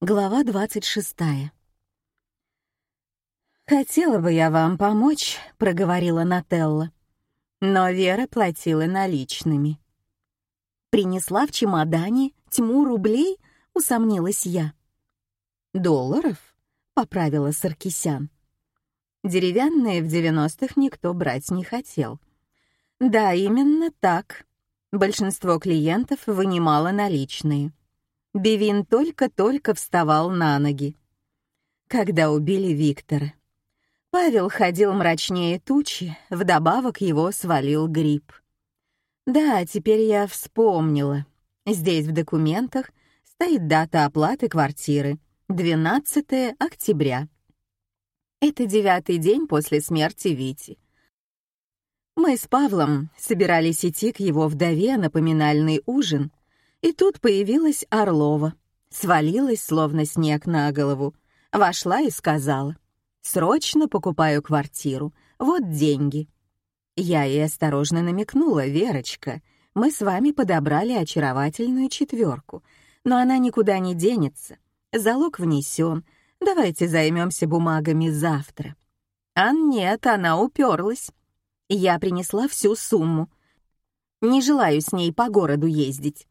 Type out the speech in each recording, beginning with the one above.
Глава 26. «Хотела бы я вам помочь», — проговорила Нателла. Но Вера платила наличными. «Принесла в чемодане тьму рублей?» — усомнилась я. «Долларов?» — поправила Саркисян. Деревянные в девяностых никто брать не хотел. Да, именно так. Большинство клиентов вынимало наличные. Бивин только-только вставал на ноги. Когда убили Виктора. Павел ходил мрачнее тучи, вдобавок его свалил грипп. Да, теперь я вспомнила. Здесь в документах стоит дата оплаты квартиры — 12 октября. Это девятый день после смерти Вити. Мы с Павлом собирались идти к его вдове на поминальный ужин — и тут появилась Орлова, свалилась, словно снег на голову, вошла и сказала, «Срочно покупаю квартиру, вот деньги». Я ей осторожно намекнула, «Верочка, мы с вами подобрали очаровательную четверку, но она никуда не денется, залог внесен, давайте займемся бумагами завтра». А нет, она уперлась. Я принесла всю сумму. Не желаю с ней по городу ездить.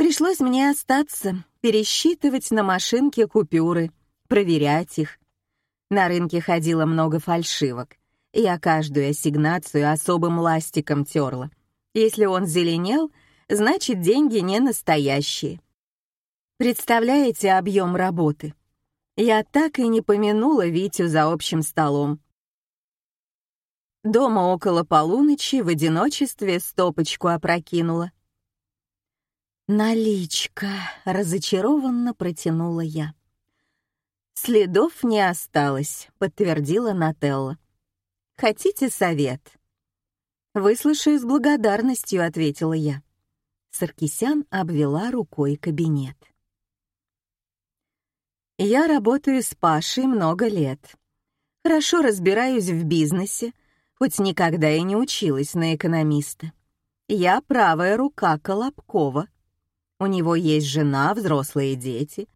Пришлось мне остаться, пересчитывать на машинке купюры, проверять их. На рынке ходило много фальшивок. Я каждую ассигнацию особым ластиком терла. Если он зеленел, значит, деньги не настоящие. Представляете объем работы? Я так и не помянула Витю за общим столом. Дома около полуночи в одиночестве стопочку опрокинула. «Наличка», — разочарованно протянула я. «Следов не осталось», — подтвердила Нателла. «Хотите совет?» «Выслушаю с благодарностью», — ответила я. Саркисян обвела рукой кабинет. «Я работаю с Пашей много лет. Хорошо разбираюсь в бизнесе, хоть никогда и не училась на экономиста. Я правая рука Колобкова». У него есть жена, взрослые дети.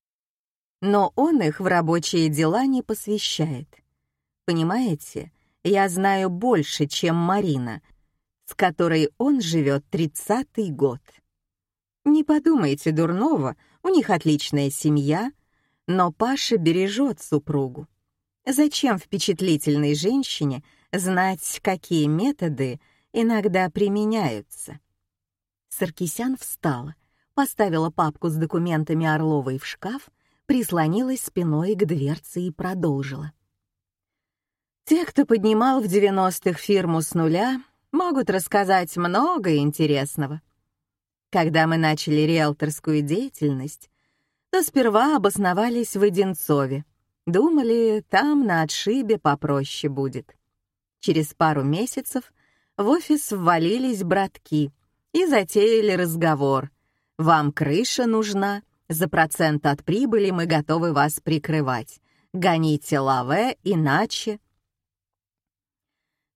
Но он их в рабочие дела не посвящает. Понимаете, я знаю больше, чем Марина, с которой он живет тридцатый год. Не подумайте дурного, у них отличная семья, но Паша бережет супругу. Зачем впечатлительной женщине знать, какие методы иногда применяются? Саркисян встала, поставила папку с документами Орловой в шкаф, прислонилась спиной к дверце и продолжила. Те, кто поднимал в 90-х фирму с нуля, могут рассказать много интересного. Когда мы начали риэлторскую деятельность, то сперва обосновались в Одинцове. Думали, там на отшибе попроще будет. Через пару месяцев в офис ввалились братки и затеяли разговор, вам крыша нужна, за процент от прибыли мы готовы вас прикрывать. Гоните лаве, иначе...»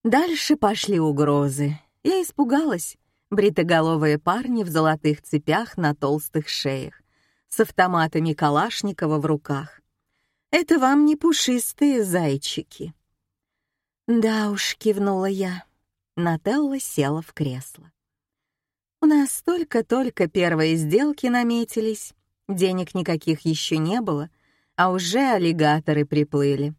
Дальше пошли угрозы. Я испугалась. Бритоголовые парни в золотых цепях на толстых шеях, с автоматами Калашникова в руках. Это вам не пушистые зайчики. Да уж, кивнула я. Нателла села в кресло. У нас только-только первые сделки наметились, денег никаких еще не было, а уже аллигаторы приплыли.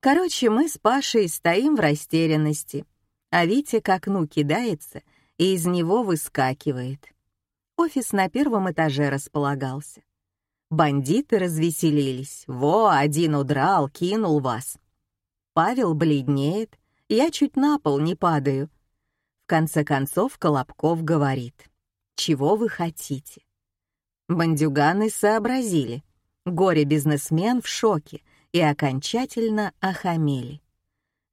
Короче, мы с Пашей стоим в растерянности, а Витя к окну кидается и из него выскакивает. Офис на первом этаже располагался. Бандиты развеселились. Во, один удрал, кинул вас. Павел бледнеет, я чуть на пол не падаю — конце концов Колобков говорит, «Чего вы хотите?» Бандюганы сообразили. Горе-бизнесмен в шоке и окончательно охамели.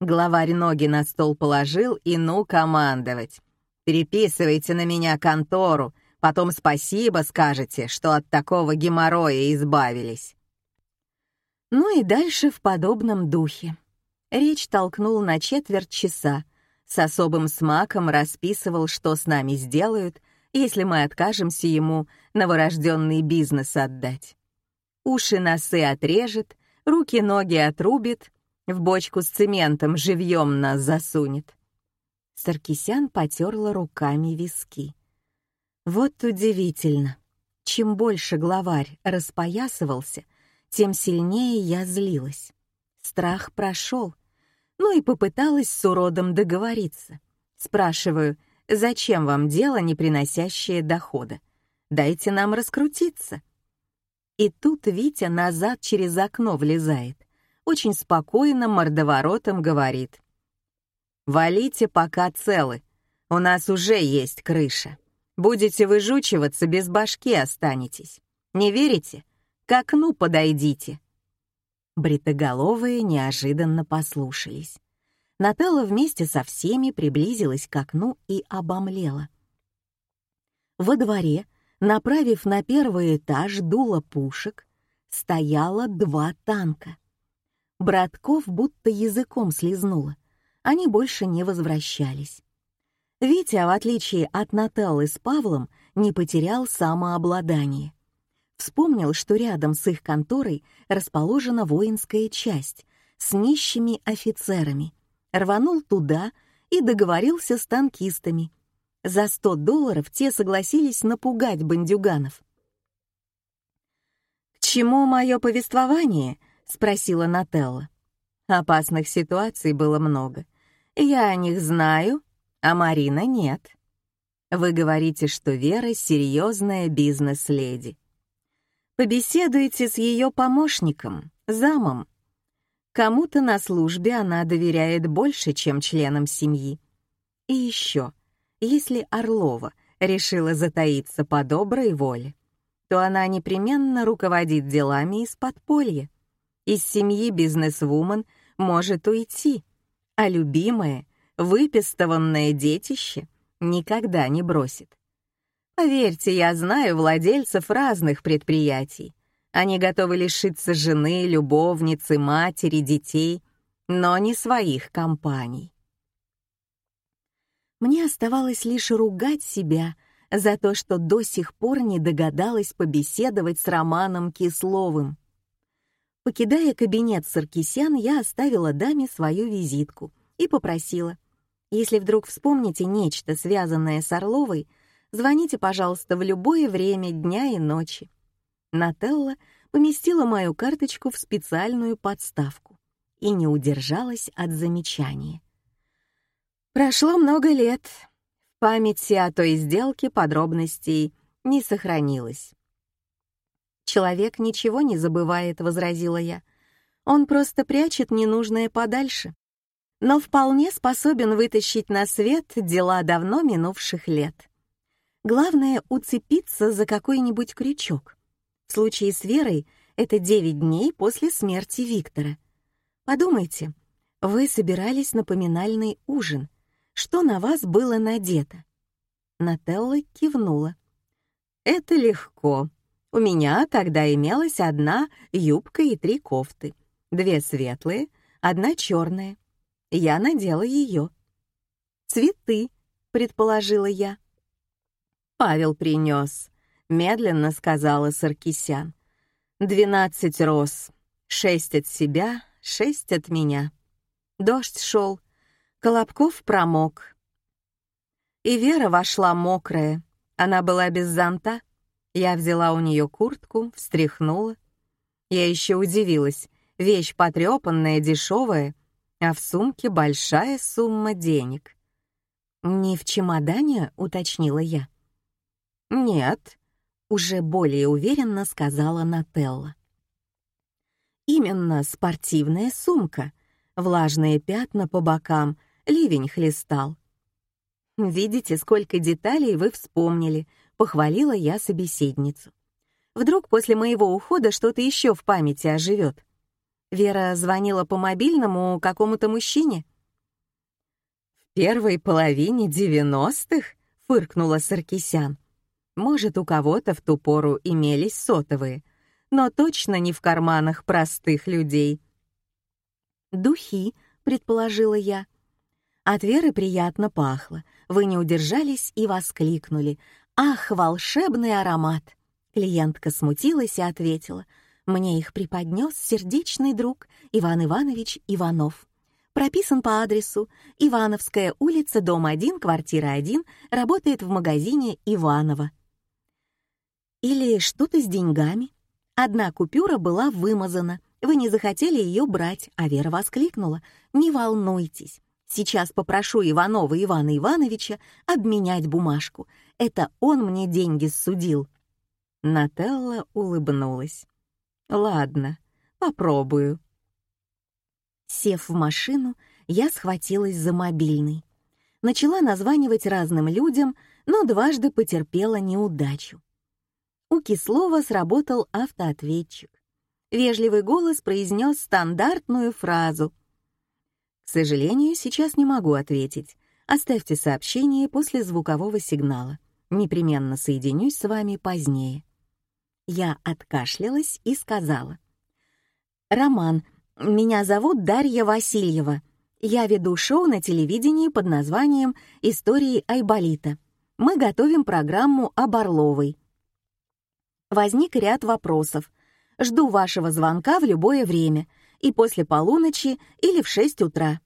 Главарь ноги на стол положил и ну командовать. «Переписывайте на меня контору, потом спасибо скажете, что от такого геморроя избавились». Ну и дальше в подобном духе. Речь толкнул на четверть часа, с особым смаком расписывал, что с нами сделают, если мы откажемся ему новорожденный бизнес отдать. уши-носы отрежет, руки-ноги отрубит, в бочку с цементом живьем нас засунет. Саркисян потерла руками виски. Вот удивительно. Чем больше главарь распоясывался, тем сильнее я злилась. Страх прошел. Ну и попыталась с уродом договориться. Спрашиваю, зачем вам дело, не приносящее дохода? Дайте нам раскрутиться. И тут Витя назад через окно влезает. Очень спокойно мордоворотом говорит. «Валите, пока целы. У нас уже есть крыша. Будете выжучиваться, без башки останетесь. Не верите? К окну подойдите». Бритоголовые неожиданно послушались. Нателла вместе со всеми приблизилась к окну и обомлела. Во дворе, направив на первый этаж дуло пушек, стояло два танка. Братков будто языком слезнуло они больше не возвращались. Витя, в отличие от Нателлы с Павлом, не потерял самообладание. Вспомнил, что рядом с их конторой расположена воинская часть с нищими офицерами. Рванул туда и договорился с танкистами. За сто долларов те согласились напугать бандюганов. «К чему мое повествование?» — спросила Нателла. Опасных ситуаций было много. Я о них знаю, а Марина нет. Вы говорите, что Вера — серьезная бизнес-леди. Побеседуйте с ее помощником, замом. Кому-то на службе она доверяет больше, чем членам семьи. И еще, если Орлова решила затаиться по доброй воле, то она непременно руководит делами из подполья. Из семьи бизнес-вумен — может уйти, а любимое, выпестованное детище никогда не бросит. Поверьте, я знаю владельцев разных предприятий. Они готовы лишиться жены, любовницы, матери, детей, но не своих компаний. Мне оставалось лишь ругать себя за то, что до сих пор не догадалась побеседовать с Романом Кисловым. Покидая кабинет Саркисян, я оставила даме свою визитку и попросила, если вдруг вспомните нечто, связанное с Орловой, звоните, пожалуйста, в любое время дня и ночи. Нателла поместила мою карточку в специальную подставку и не удержалась от замечания. Прошло много лет. В памяти о той сделке подробностей не сохранилось. «Человек ничего не забывает», — возразила я. «Он просто прячет ненужное подальше, но вполне способен вытащить на свет дела давно минувших лет. Главное — уцепиться за какой-нибудь крючок. В случае с Верой это девять дней после смерти Виктора. Подумайте, вы собирались на поминальный ужин. Что на вас было надето?» Нателла кивнула. «Это легко», у меня тогда имелась одна юбка и три кофты. Две светлые, одна черная. Я надела ее. «Цветы», — предположила я. «Павел принес», — медленно сказала Саркисян. «Двенадцать роз, шесть от себя, шесть от меня». Дождь шел, Колобков промок. И Вера вошла мокрая. Она была без зонта, я взяла у нее куртку, встряхнула. Я еще удивилась. Вещь потрепанная, дешевая, а в сумке большая сумма денег. «Не в чемодане?» — уточнила я. «Нет», — уже более уверенно сказала Нателла. «Именно спортивная сумка. Влажные пятна по бокам, ливень хлестал. Видите, сколько деталей вы вспомнили, Похвалила я собеседницу. Вдруг после моего ухода что-то еще в памяти оживет. Вера звонила по мобильному какому-то мужчине. «В первой половине девяностых?» — фыркнула Саркисян. «Может, у кого-то в ту пору имелись сотовые, но точно не в карманах простых людей». «Духи», — предположила я. От Веры приятно пахло. Вы не удержались и воскликнули. «Ах, волшебный аромат!» Клиентка смутилась и ответила. Мне их преподнес сердечный друг Иван Иванович Иванов. Прописан по адресу Ивановская улица, дом 1, квартира 1, работает в магазине Иванова. Или что-то с деньгами. Одна купюра была вымазана. Вы не захотели ее брать, а Вера воскликнула. «Не волнуйтесь, сейчас попрошу Иванова Ивана Ивановича обменять бумажку. Это он мне деньги судил». Нателла улыбнулась. «Ладно, попробую». Сев в машину, я схватилась за мобильный. Начала названивать разным людям, но дважды потерпела неудачу. У Кислова сработал автоответчик. Вежливый голос произнес стандартную фразу. «К сожалению, сейчас не могу ответить. Оставьте сообщение после звукового сигнала. Непременно соединюсь с вами позднее». Я откашлялась и сказала. «Роман, меня зовут Дарья Васильева. Я веду шоу на телевидении под названием «Истории Айболита». Мы готовим программу об Орловой возник ряд вопросов. Жду вашего звонка в любое время, и после полуночи или в 6 утра.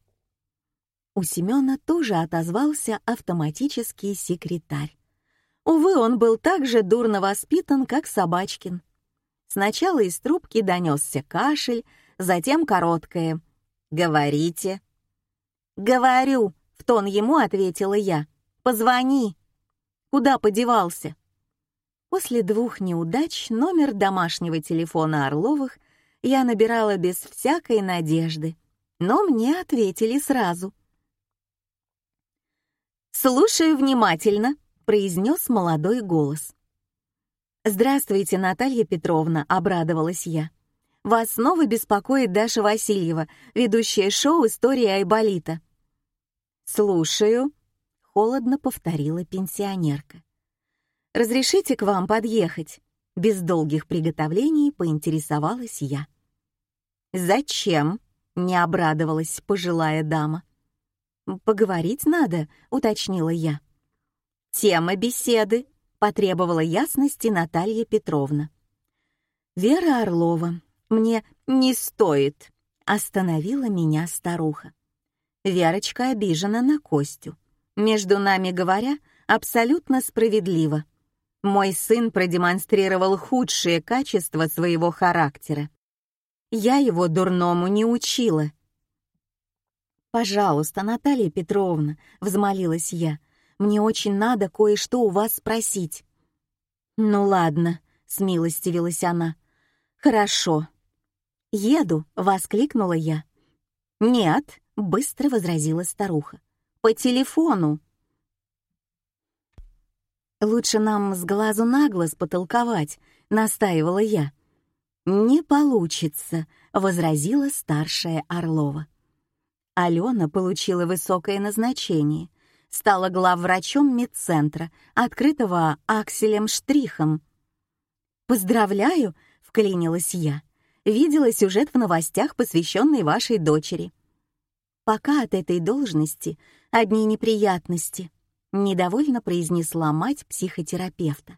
У Семена тоже отозвался автоматический секретарь. Увы, он был так же дурно воспитан, как Собачкин. Сначала из трубки донесся кашель, затем короткое «Говорите». «Говорю», — в тон ему ответила я. «Позвони». «Куда подевался?» После двух неудач номер домашнего телефона Орловых я набирала без всякой надежды, но мне ответили сразу. «Слушаю внимательно», — произнес молодой голос. «Здравствуйте, Наталья Петровна», — обрадовалась я. «Вас снова беспокоит Даша Васильева, ведущая шоу «История Айболита». «Слушаю», — холодно повторила пенсионерка. «Разрешите к вам подъехать?» Без долгих приготовлений поинтересовалась я. «Зачем?» — не обрадовалась пожилая дама. «Поговорить надо», — уточнила я. «Тема беседы», — потребовала ясности Наталья Петровна. «Вера Орлова, мне не стоит», — остановила меня старуха. Верочка обижена на Костю. Между нами говоря, абсолютно справедливо. Мой сын продемонстрировал худшие качества своего характера. Я его дурному не учила. «Пожалуйста, Наталья Петровна», — взмолилась я, — «мне очень надо кое-что у вас спросить». «Ну ладно», — смилостивилась она. «Хорошо». «Еду», — воскликнула я. «Нет», — быстро возразила старуха. «По телефону». «Лучше нам с глазу на глаз потолковать», — настаивала я. «Не получится», — возразила старшая Орлова. Алена получила высокое назначение, стала главврачом медцентра, открытого Акселем Штрихом. «Поздравляю», — вклинилась я. «Видела сюжет в новостях, посвященный вашей дочери». «Пока от этой должности одни неприятности», недовольно произнесла мать психотерапевта.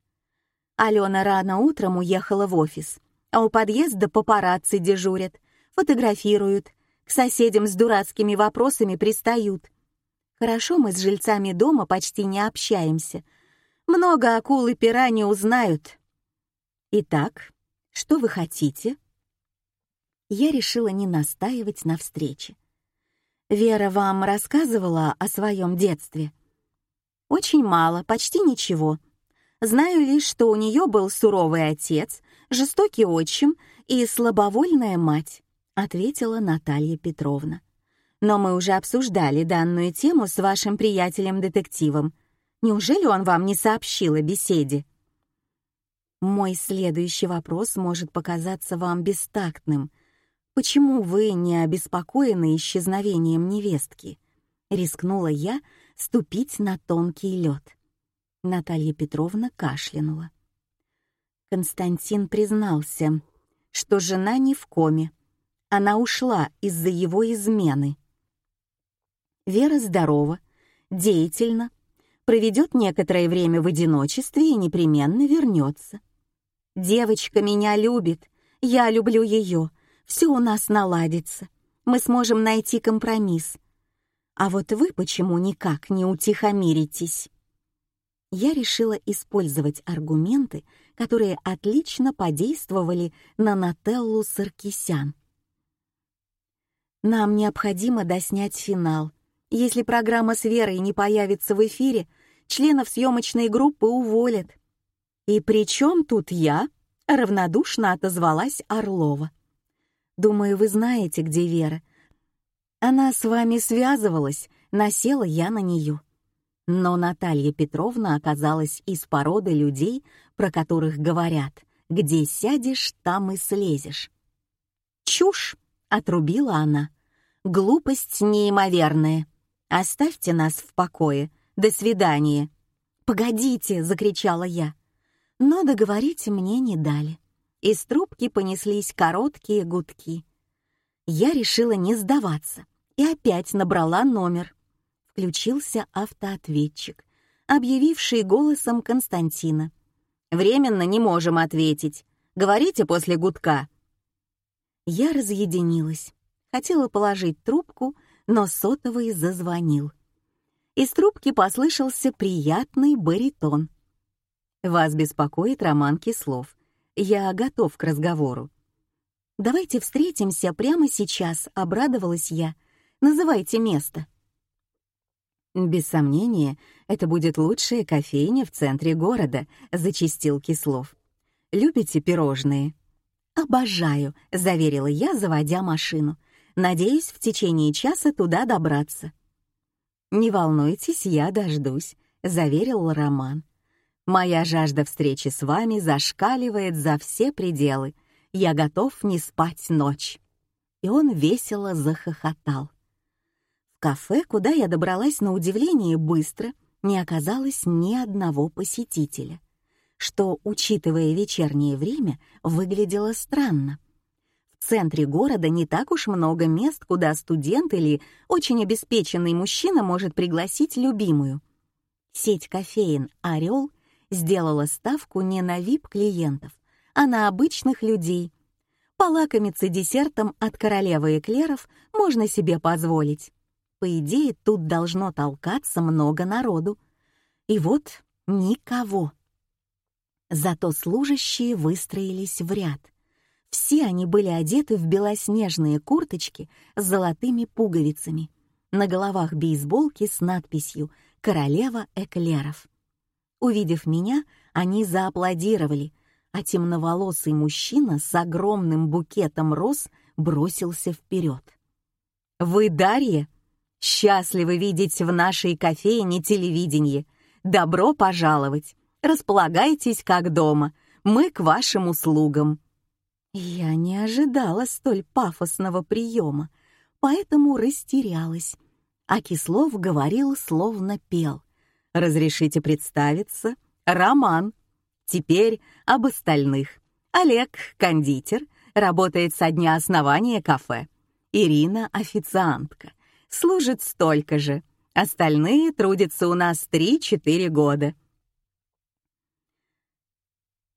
Алена рано утром уехала в офис, а у подъезда папарацци дежурят, фотографируют, к соседям с дурацкими вопросами пристают. Хорошо мы с жильцами дома почти не общаемся. Много акул и пера не узнают. Итак, что вы хотите? Я решила не настаивать на встрече. Вера вам рассказывала о своем детстве — очень мало, почти ничего. Знаю лишь, что у нее был суровый отец, жестокий отчим и слабовольная мать, ответила Наталья Петровна. Но мы уже обсуждали данную тему с вашим приятелем-детективом. Неужели он вам не сообщил о беседе? Мой следующий вопрос может показаться вам бестактным. Почему вы не обеспокоены исчезновением невестки? Рискнула я, ступить на тонкий лед. Наталья Петровна кашлянула. Константин признался, что жена не в коме. Она ушла из-за его измены. Вера здорова, деятельна, проведет некоторое время в одиночестве и непременно вернется. Девочка меня любит, Я люблю ее. Все у нас наладится. Мы сможем найти компромисс. А вот вы почему никак не утихомиритесь? Я решила использовать аргументы, которые отлично подействовали на Нателлу Саркисян. Нам необходимо доснять финал. Если программа с Верой не появится в эфире, членов съемочной группы уволят. «И при чем тут я?» — равнодушно отозвалась Орлова. «Думаю, вы знаете, где Вера. Она с вами связывалась, насела я на нее». Но Наталья Петровна оказалась из породы людей, про которых говорят «где сядешь, там и слезешь». «Чушь!» — отрубила она. «Глупость неимоверная. Оставьте нас в покое. До свидания». «Погодите!» — закричала я. Но договорить мне не дали. Из трубки понеслись короткие гудки. Я решила не сдаваться и опять набрала номер. Включился автоответчик, объявивший голосом Константина. «Временно не можем ответить. Говорите после гудка». Я разъединилась. Хотела положить трубку, но сотовый зазвонил. Из трубки послышался приятный баритон. Вас беспокоит Роман Кислов. Я готов к разговору. Давайте встретимся прямо сейчас, обрадовалась я. Называйте место. Без сомнения, это будет лучшая кофейня в центре города, зачистил Кислов. Любите пирожные? Обожаю, заверила я, заводя машину. Надеюсь, в течение часа туда добраться. Не волнуйтесь, я дождусь, заверил Роман. Моя жажда встречи с вами зашкаливает за все пределы. Я готов не спать ночь». И он весело захохотал. Кафе, куда я добралась на удивление быстро, не оказалось ни одного посетителя, что, учитывая вечернее время, выглядело странно. В центре города не так уж много мест, куда студент или очень обеспеченный мужчина может пригласить любимую. Сеть кофеин «Орел» сделала ставку не на VIP-клиентов, а на обычных людей. Полакомиться десертом от королевы эклеров можно себе позволить. По идее, тут должно толкаться много народу. И вот никого. Зато служащие выстроились в ряд. Все они были одеты в белоснежные курточки с золотыми пуговицами. На головах бейсболки с надписью «Королева эклеров». Увидев меня, они зааплодировали, а темноволосый мужчина с огромным букетом роз бросился вперед. «Вы Дарья? Счастливы видеть в нашей кофейне телевидение. Добро пожаловать! Располагайтесь как дома, мы к вашим услугам». Я не ожидала столь пафосного приема, поэтому растерялась. А Кислов говорил, словно пел. Разрешите представиться? Роман. Теперь об остальных. Олег — кондитер, работает со дня основания кафе. Ирина — официантка, служит столько же. Остальные трудятся у нас 3-4 года.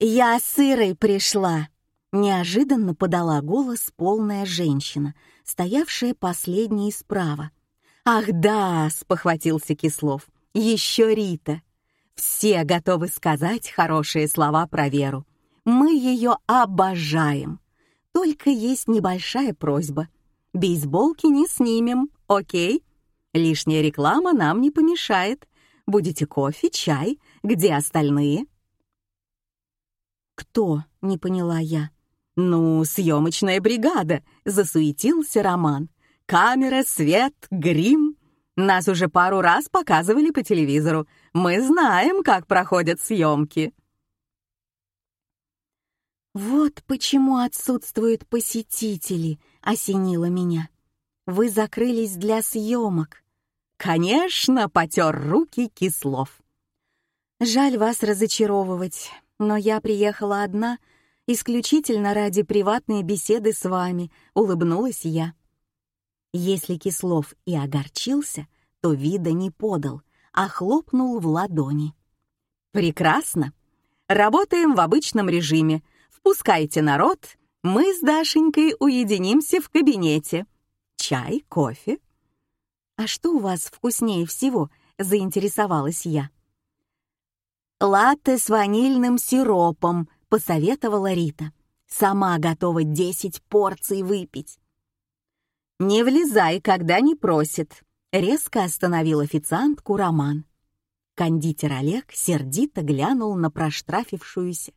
«Я с Ирой пришла», — неожиданно подала голос полная женщина, стоявшая последней справа. «Ах да!» — спохватился Кислов еще Рита. Все готовы сказать хорошие слова про Веру. Мы ее обожаем. Только есть небольшая просьба. Бейсболки не снимем, окей? Лишняя реклама нам не помешает. Будете кофе, чай? Где остальные? Кто? Не поняла я. Ну, съемочная бригада, засуетился Роман. Камера, свет, грим. Нас уже пару раз показывали по телевизору. Мы знаем, как проходят съемки. «Вот почему отсутствуют посетители», — осенило меня. «Вы закрылись для съемок». «Конечно», — потер руки Кислов. «Жаль вас разочаровывать, но я приехала одна, исключительно ради приватной беседы с вами», — улыбнулась я. Если Кислов и огорчился, то вида не подал, а хлопнул в ладони. «Прекрасно! Работаем в обычном режиме. Впускайте народ, Мы с Дашенькой уединимся в кабинете. Чай, кофе. А что у вас вкуснее всего? Заинтересовалась я. Латте с ванильным сиропом, посоветовала Рита. Сама готова десять порций выпить. «Не влезай, когда не просит», — резко остановил официантку Роман. Кондитер Олег сердито глянул на проштрафившуюся.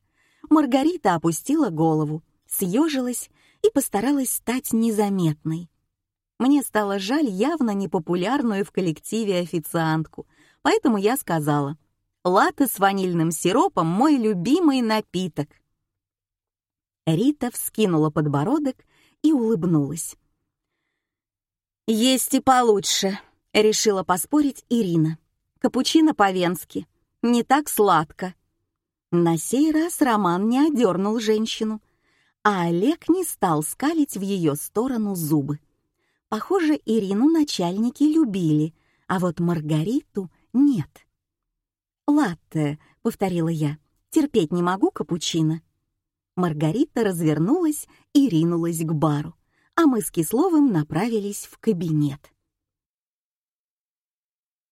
Маргарита опустила голову, съежилась и постаралась стать незаметной. Мне стало жаль явно непопулярную в коллективе официантку, поэтому я сказала, «Латте с ванильным сиропом — мой любимый напиток». Рита вскинула подбородок и улыбнулась. «Есть и получше», — решила поспорить Ирина. «Капучино по-венски. Не так сладко». На сей раз Роман не одернул женщину, а Олег не стал скалить в ее сторону зубы. Похоже, Ирину начальники любили, а вот Маргариту нет. «Латте», — повторила я, — «терпеть не могу капучино». Маргарита развернулась и ринулась к бару, а мы с Кисловым направились в кабинет.